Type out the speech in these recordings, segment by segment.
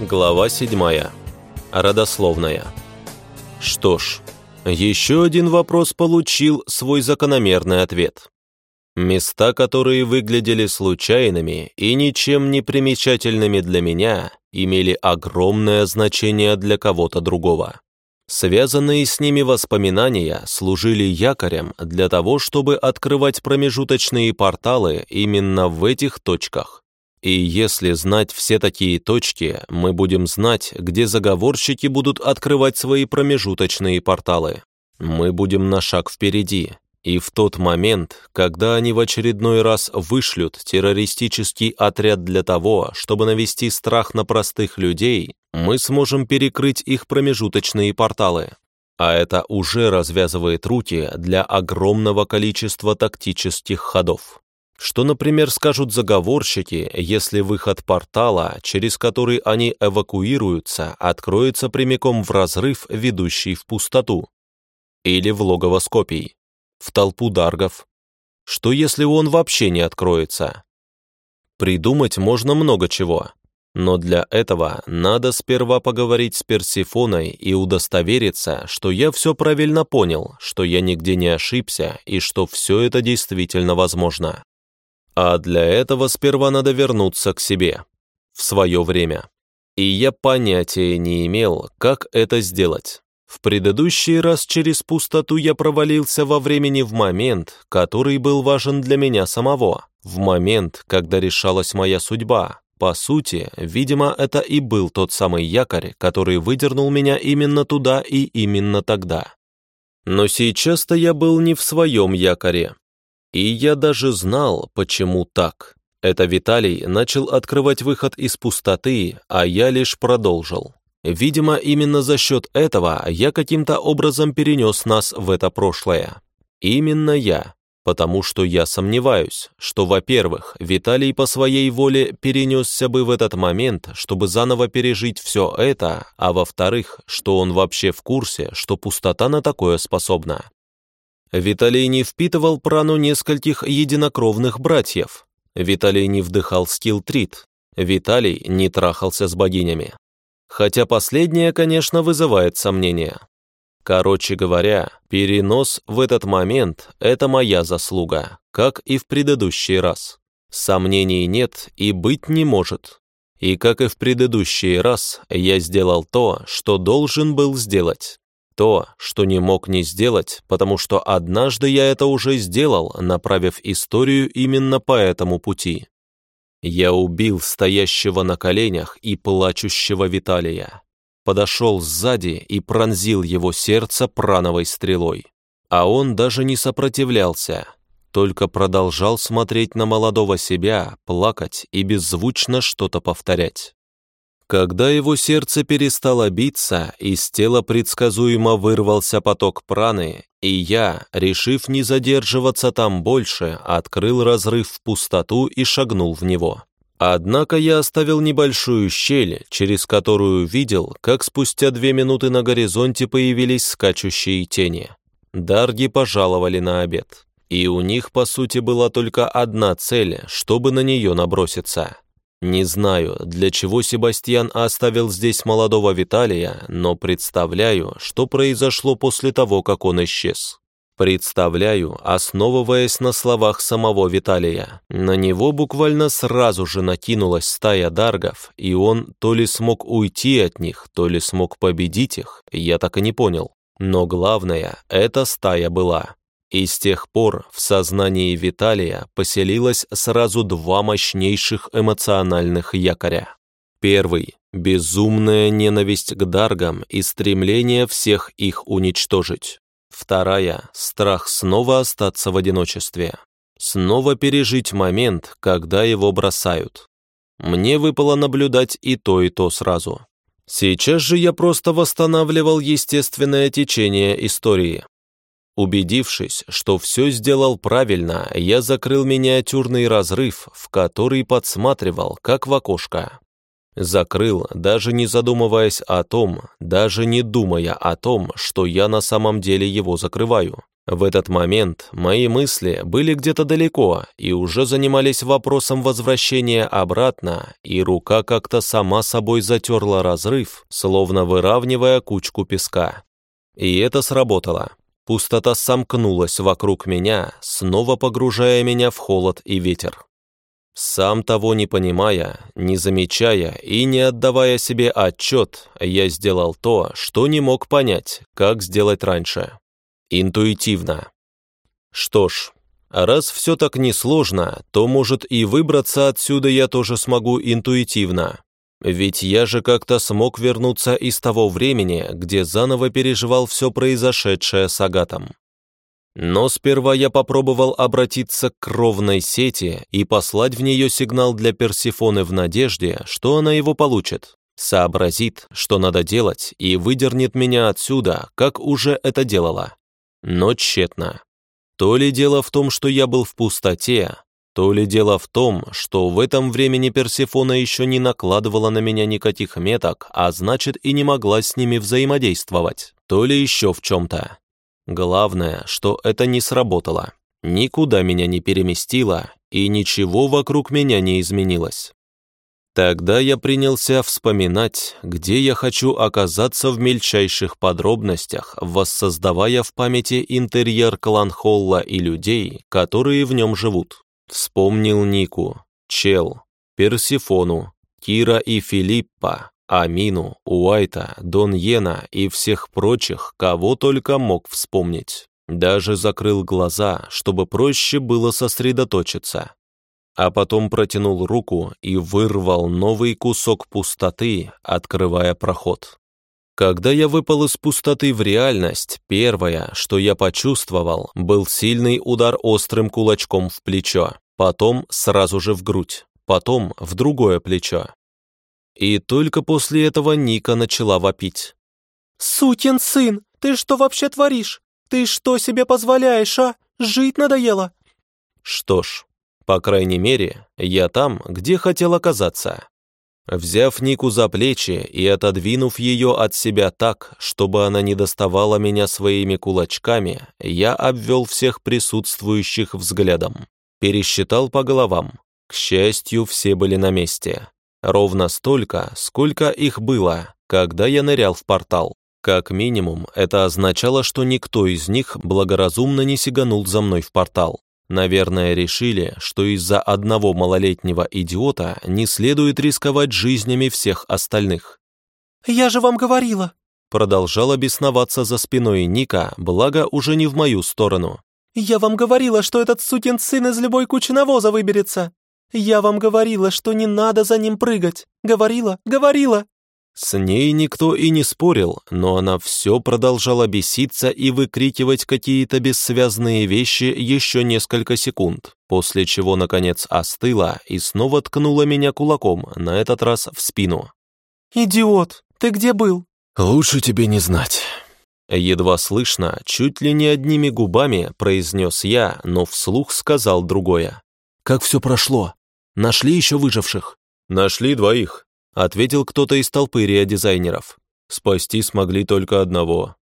Глава 7. Родословная. Что ж, еще один вопрос получил свой закономерный ответ. Места, которые выглядели случайными и ничем не примечательными для меня, имели огромное значение для кого-то другого. Связанные с ними воспоминания служили якорем для того, чтобы открывать промежуточные порталы именно в этих точках. И если знать все такие точки, мы будем знать, где заговорщики будут открывать свои промежуточные порталы. Мы будем на шаг впереди. И в тот момент, когда они в очередной раз вышлют террористический отряд для того, чтобы навести страх на простых людей, мы сможем перекрыть их промежуточные порталы. А это уже развязывает руки для огромного количества тактических ходов. Что, например, скажут заговорщики, если выход портала, через который они эвакуируются, откроется прямиком в разрыв, ведущий в пустоту? Или в логово Скопий? В толпу даргов? Что, если он вообще не откроется? Придумать можно много чего, но для этого надо сперва поговорить с Персифоной и удостовериться, что я все правильно понял, что я нигде не ошибся и что все это действительно возможно. А для этого сперва надо вернуться к себе, в свое время. И я понятия не имел, как это сделать. В предыдущий раз через пустоту я провалился во времени в момент, который был важен для меня самого, в момент, когда решалась моя судьба. По сути, видимо, это и был тот самый якорь, который выдернул меня именно туда и именно тогда. Но сейчас-то я был не в своем якоре, и я даже знал, почему так. Это Виталий начал открывать выход из пустоты, а я лишь продолжил. Видимо, именно за счет этого я каким-то образом перенес нас в это прошлое. Именно я, потому что я сомневаюсь, что, во-первых, Виталий по своей воле перенесся бы в этот момент, чтобы заново пережить все это, а во-вторых, что он вообще в курсе, что пустота на такое способна. Виталий не впитывал прану нескольких единокровных братьев. Виталий не вдыхал скилл-трит. Виталий не трахался с богинями. Хотя последнее, конечно, вызывает сомнения. Короче говоря, перенос в этот момент – это моя заслуга, как и в предыдущий раз. Сомнений нет и быть не может. И как и в предыдущий раз, я сделал то, что должен был сделать. То, что не мог не сделать, потому что однажды я это уже сделал, направив историю именно по этому пути. Я убил стоящего на коленях и плачущего Виталия. Подошел сзади и пронзил его сердце прановой стрелой. А он даже не сопротивлялся, только продолжал смотреть на молодого себя, плакать и беззвучно что-то повторять. Когда его сердце перестало биться, из тела предсказуемо вырвался поток праны, и я, решив не задерживаться там больше, открыл разрыв в пустоту и шагнул в него. Однако я оставил небольшую щель, через которую видел, как спустя две минуты на горизонте появились скачущие тени. Дарги пожаловали на обед. И у них, по сути, была только одна цель, чтобы на нее наброситься. Не знаю, для чего Себастьян оставил здесь молодого Виталия, но представляю, что произошло после того, как он исчез. Представляю, основываясь на словах самого Виталия. На него буквально сразу же накинулась стая даргов, и он то ли смог уйти от них, то ли смог победить их, я так и не понял. Но главное, эта стая была. И с тех пор в сознании Виталия поселилось сразу два мощнейших эмоциональных якоря. Первый – безумная ненависть к Даргам и стремление всех их уничтожить. Вторая – страх снова остаться в одиночестве. Снова пережить момент, когда его бросают. Мне выпало наблюдать и то, и то сразу. Сейчас же я просто восстанавливал естественное течение истории. Убедившись, что все сделал правильно, я закрыл миниатюрный разрыв, в который подсматривал, как в окошко. Закрыл, даже не задумываясь о том, даже не думая о том, что я на самом деле его закрываю. В этот момент мои мысли были где-то далеко и уже занимались вопросом возвращения обратно, и рука как-то сама собой затерла разрыв, словно выравнивая кучку песка. И это сработало. Пустота сомкнулась вокруг меня, снова погружая меня в холод и ветер. Сам того не понимая, не замечая и не отдавая себе отчет, я сделал то, что не мог понять, как сделать раньше. Интуитивно. Что ж, раз все так несложно, то, может, и выбраться отсюда я тоже смогу интуитивно. Ведь я же как-то смог вернуться из того времени, где заново переживал все произошедшее с Агатом. Но сперва я попробовал обратиться к кровной сети и послать в нее сигнал для Персифоны в надежде, что она его получит, сообразит, что надо делать, и выдернет меня отсюда, как уже это делала но тщетно. То ли дело в том, что я был в пустоте, то ли дело в том, что в этом времени Персефона еще не накладывала на меня никаких меток, а значит и не могла с ними взаимодействовать, то ли еще в чем-то. Главное, что это не сработало. Никуда меня не переместило, и ничего вокруг меня не изменилось. Тогда я принялся вспоминать, где я хочу оказаться в мельчайших подробностях, воссоздавая в памяти интерьер Кланхолла и людей, которые в нем живут. Вспомнил Нику, Чел, Персифону, Кира и Филиппа, Амину, Уайта, Дон Йена и всех прочих, кого только мог вспомнить. Даже закрыл глаза, чтобы проще было сосредоточиться а потом протянул руку и вырвал новый кусок пустоты, открывая проход. Когда я выпал из пустоты в реальность, первое, что я почувствовал, был сильный удар острым кулачком в плечо, потом сразу же в грудь, потом в другое плечо. И только после этого Ника начала вопить. «Сукин сын, ты что вообще творишь? Ты что себе позволяешь, а? Жить надоело?» Что ж, по крайней мере, я там, где хотел оказаться. Взяв Нику за плечи и отодвинув ее от себя так, чтобы она не доставала меня своими кулачками, я обвел всех присутствующих взглядом. Пересчитал по головам. К счастью, все были на месте. Ровно столько, сколько их было, когда я нырял в портал. Как минимум, это означало, что никто из них благоразумно не сиганул за мной в портал. Наверное, решили, что из-за одного малолетнего идиота не следует рисковать жизнями всех остальных. «Я же вам говорила!» Продолжала бесноваться за спиной Ника, благо уже не в мою сторону. «Я вам говорила, что этот сукин сын из любой кучи навоза выберется! Я вам говорила, что не надо за ним прыгать! Говорила, говорила!» С ней никто и не спорил, но она все продолжала беситься и выкрикивать какие-то бессвязные вещи еще несколько секунд, после чего, наконец, остыла и снова ткнула меня кулаком, на этот раз в спину. «Идиот, ты где был?» «Лучше тебе не знать». Едва слышно, чуть ли не одними губами произнес я, но вслух сказал другое. «Как все прошло? Нашли еще выживших?» «Нашли двоих ответил кто-то из толпы реодизайнеров. Спасти смогли только одного.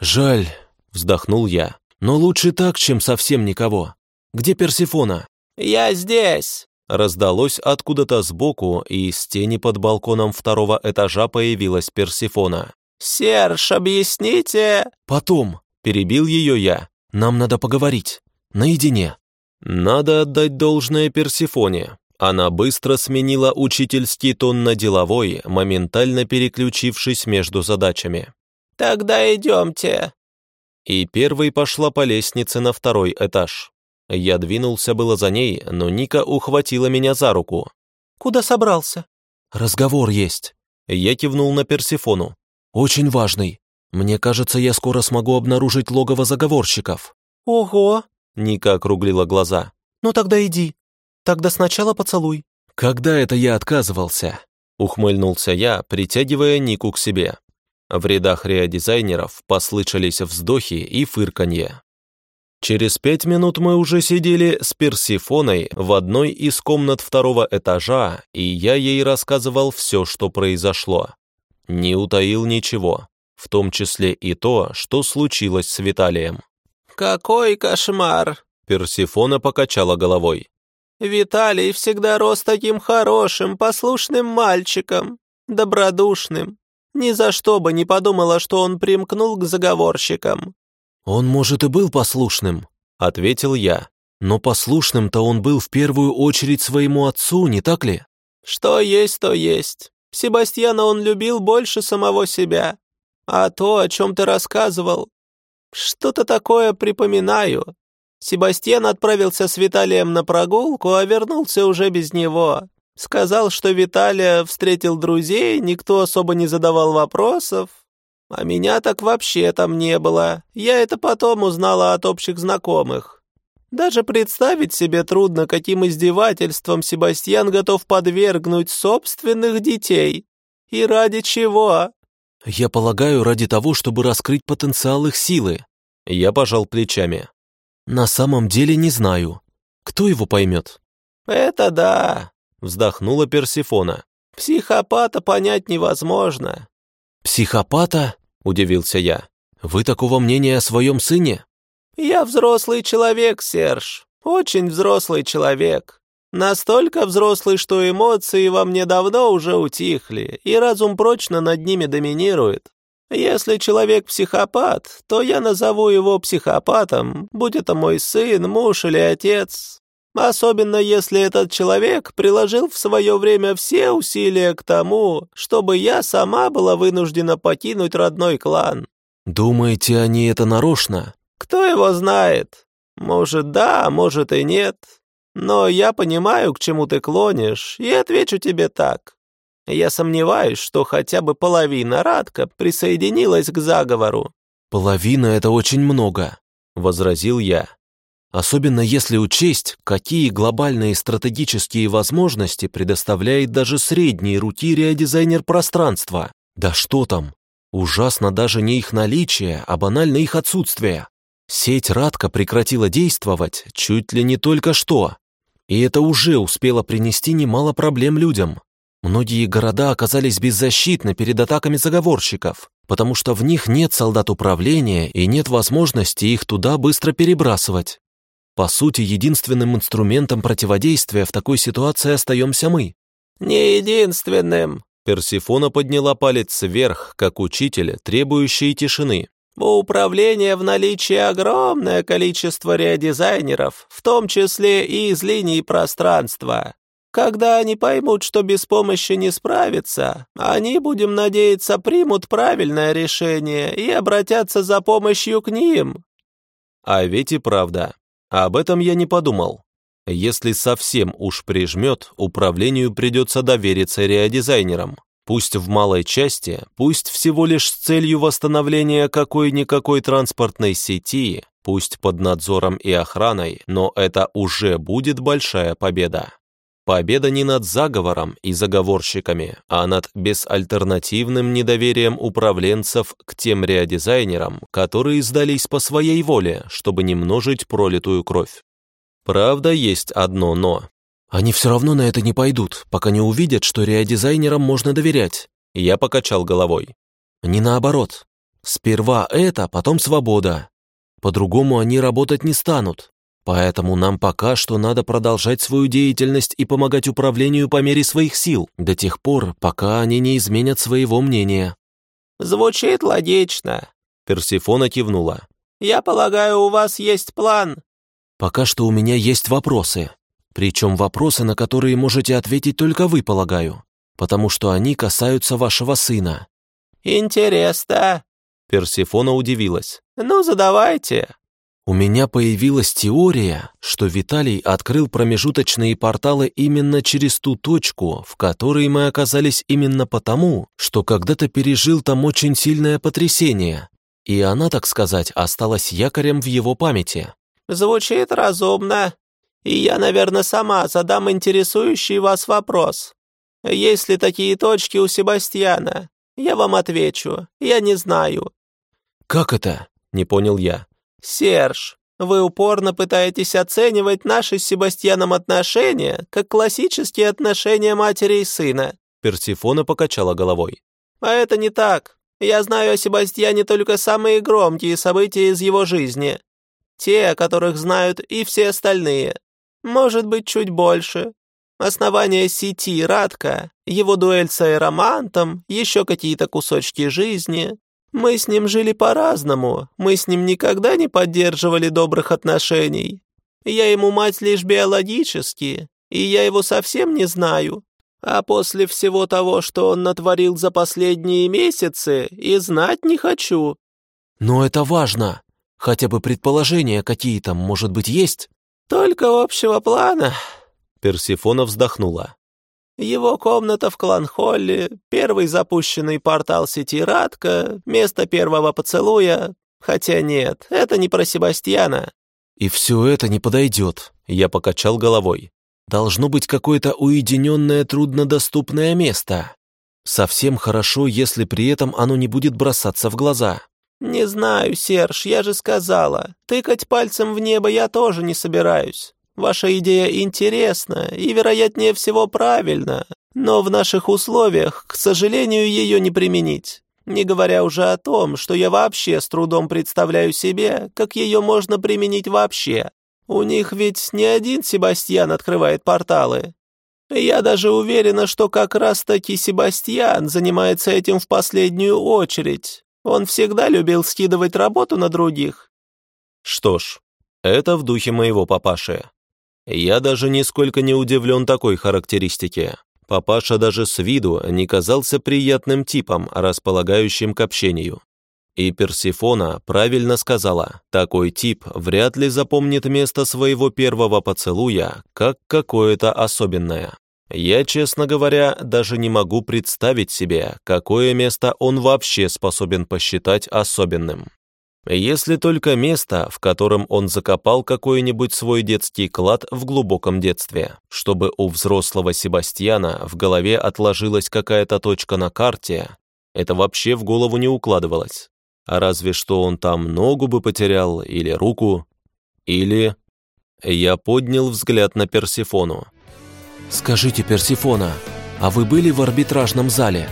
«Жаль», — вздохнул я, — «но лучше так, чем совсем никого. Где Персифона?» «Я здесь», — раздалось откуда-то сбоку, и из тени под балконом второго этажа появилась Персифона. «Серж, объясните?» «Потом», — перебил ее я, — «нам надо поговорить. Наедине». Надо отдать должное Персифоне. Она быстро сменила учительский тон на деловой, моментально переключившись между задачами. «Тогда идемте». И первой пошла по лестнице на второй этаж. Я двинулся было за ней, но Ника ухватила меня за руку. «Куда собрался?» «Разговор есть». Я кивнул на Персифону. «Очень важный. Мне кажется, я скоро смогу обнаружить логово заговорщиков». «Ого!» Ника округлила глаза. «Ну тогда иди. Тогда сначала поцелуй». «Когда это я отказывался?» Ухмыльнулся я, притягивая Нику к себе. В рядах реодизайнеров послышались вздохи и фырканье. Через пять минут мы уже сидели с Персифоной в одной из комнат второго этажа, и я ей рассказывал все, что произошло. Не утаил ничего, в том числе и то, что случилось с Виталием. «Какой кошмар!» Персифона покачала головой. «Виталий всегда рос таким хорошим, послушным мальчиком, добродушным. Ни за что бы не подумала, что он примкнул к заговорщикам». «Он, может, и был послушным», — ответил я. «Но послушным-то он был в первую очередь своему отцу, не так ли?» «Что есть, то есть. Себастьяна он любил больше самого себя. А то, о чем ты рассказывал, что-то такое припоминаю. Себастьян отправился с Виталием на прогулку, а вернулся уже без него. Сказал, что Виталия встретил друзей, никто особо не задавал вопросов. А меня так вообще там не было. Я это потом узнала от общих знакомых. Даже представить себе трудно, каким издевательством Себастьян готов подвергнуть собственных детей. И ради чего? Я полагаю, ради того, чтобы раскрыть потенциал их силы. Я пожал плечами. На самом деле не знаю. Кто его поймет? Это да, вздохнула Персифона. Психопата понять невозможно. Психопата? Удивился я. Вы такого мнения о своем сыне? Я взрослый человек, Серж. Очень взрослый человек. Настолько взрослый, что эмоции во мне давно уже утихли, и разум прочно над ними доминирует. Если человек психопат, то я назову его психопатом, будь это мой сын, муж или отец. Особенно если этот человек приложил в свое время все усилия к тому, чтобы я сама была вынуждена покинуть родной клан. Думаете, они это нарочно? Кто его знает? Может, да, может и нет. Но я понимаю, к чему ты клонишь, и отвечу тебе так. Я сомневаюсь, что хотя бы половина Радка присоединилась к заговору». «Половина — это очень много», — возразил я. «Особенно если учесть, какие глобальные стратегические возможности предоставляет даже средней руки реодизайнер пространства. Да что там? Ужасно даже не их наличие, а банально их отсутствие. Сеть Радка прекратила действовать чуть ли не только что. И это уже успело принести немало проблем людям. Многие города оказались беззащитны перед атаками заговорщиков, потому что в них нет солдат управления и нет возможности их туда быстро перебрасывать. По сути, единственным инструментом противодействия в такой ситуации остаемся мы. «Не единственным», — Персифона подняла палец вверх, как учитель, требующий тишины. «У управления в наличии огромное количество реодизайнеров, в том числе и из линий пространства. Когда они поймут, что без помощи не справятся, они, будем надеяться, примут правильное решение и обратятся за помощью к ним». А ведь и правда. Об этом я не подумал. Если совсем уж прижмет, управлению придется довериться реодизайнерам. Пусть в малой части, пусть всего лишь с целью восстановления какой-никакой транспортной сети, пусть под надзором и охраной, но это уже будет большая победа. Победа не над заговором и заговорщиками, а над безальтернативным недоверием управленцев к тем реодизайнерам, которые сдались по своей воле, чтобы не множить пролитую кровь. Правда, есть одно «но». Они все равно на это не пойдут, пока не увидят, что реодизайнерам можно доверять. Я покачал головой. Не наоборот. Сперва это, потом свобода. По-другому они работать не станут. Поэтому нам пока что надо продолжать свою деятельность и помогать управлению по мере своих сил, до тех пор, пока они не изменят своего мнения». «Звучит логично», — Персифона кивнула. «Я полагаю, у вас есть план?» «Пока что у меня есть вопросы. Причем вопросы, на которые можете ответить только вы, полагаю, потому что они касаются вашего сына». «Интересно», — Персифона удивилась. «Ну, задавайте». У меня появилась теория, что Виталий открыл промежуточные порталы именно через ту точку, в которой мы оказались именно потому, что когда-то пережил там очень сильное потрясение, и она, так сказать, осталась якорем в его памяти. «Звучит разумно, и я, наверное, сама задам интересующий вас вопрос. Есть ли такие точки у Себастьяна? Я вам отвечу, я не знаю». «Как это?» — не понял я. «Серж, вы упорно пытаетесь оценивать наши с Себастьяном отношения как классические отношения матери и сына». Персифона покачала головой. «А это не так. Я знаю о Себастьяне только самые громкие события из его жизни. Те, о которых знают и все остальные. Может быть, чуть больше. Основание сети Радка, его дуэль с аэромантом, еще какие-то кусочки жизни. Мы с ним жили по-разному, мы с ним никогда не поддерживали добрых отношений. Я ему мать лишь биологически, и я его совсем не знаю. А после всего того, что он натворил за последние месяцы, и знать не хочу». «Но это важно. Хотя бы предположения какие-то, может быть, есть?» «Только общего плана», — Персифона вздохнула. «Его комната в Кланхолле, первый запущенный портал сети Радка, место первого поцелуя. Хотя нет, это не про Себастьяна». «И все это не подойдет», — я покачал головой. Должно быть какое-то уединенное, труднодоступное место. Совсем хорошо, если при этом оно не будет бросаться в глаза. «Не знаю, Серж, я же сказала. Тыкать пальцем в небо я тоже не собираюсь. Ваша идея интересна и, вероятнее всего, правильна, но в наших условиях, к сожалению, ее не применить. Не говоря уже о том, что я вообще с трудом представляю себе, как ее можно применить вообще. У них ведь не один Себастьян открывает порталы. Я даже уверена, что как раз-таки Себастьян занимается этим в последнюю очередь. Он всегда любил скидывать работу на других. Что ж, это в духе моего папаши. Я даже нисколько не удивлен такой характеристике. Папаша даже с виду не казался приятным типом, располагающим к общению. И Персифона правильно сказала, такой тип вряд ли запомнит место своего первого поцелуя как какое-то особенное. Я, честно говоря, даже не могу представить себе, какое место он вообще способен посчитать особенным. Если только место, в котором он закопал какой-нибудь свой детский клад в глубоком детстве, чтобы у взрослого Себастьяна в голове отложилась какая-то точка на карте, это вообще в голову не укладывалось. А разве что он там ногу бы потерял или руку. Или... Я поднял взгляд на Персифону. «Скажите, Персифона, а вы были в арбитражном зале?»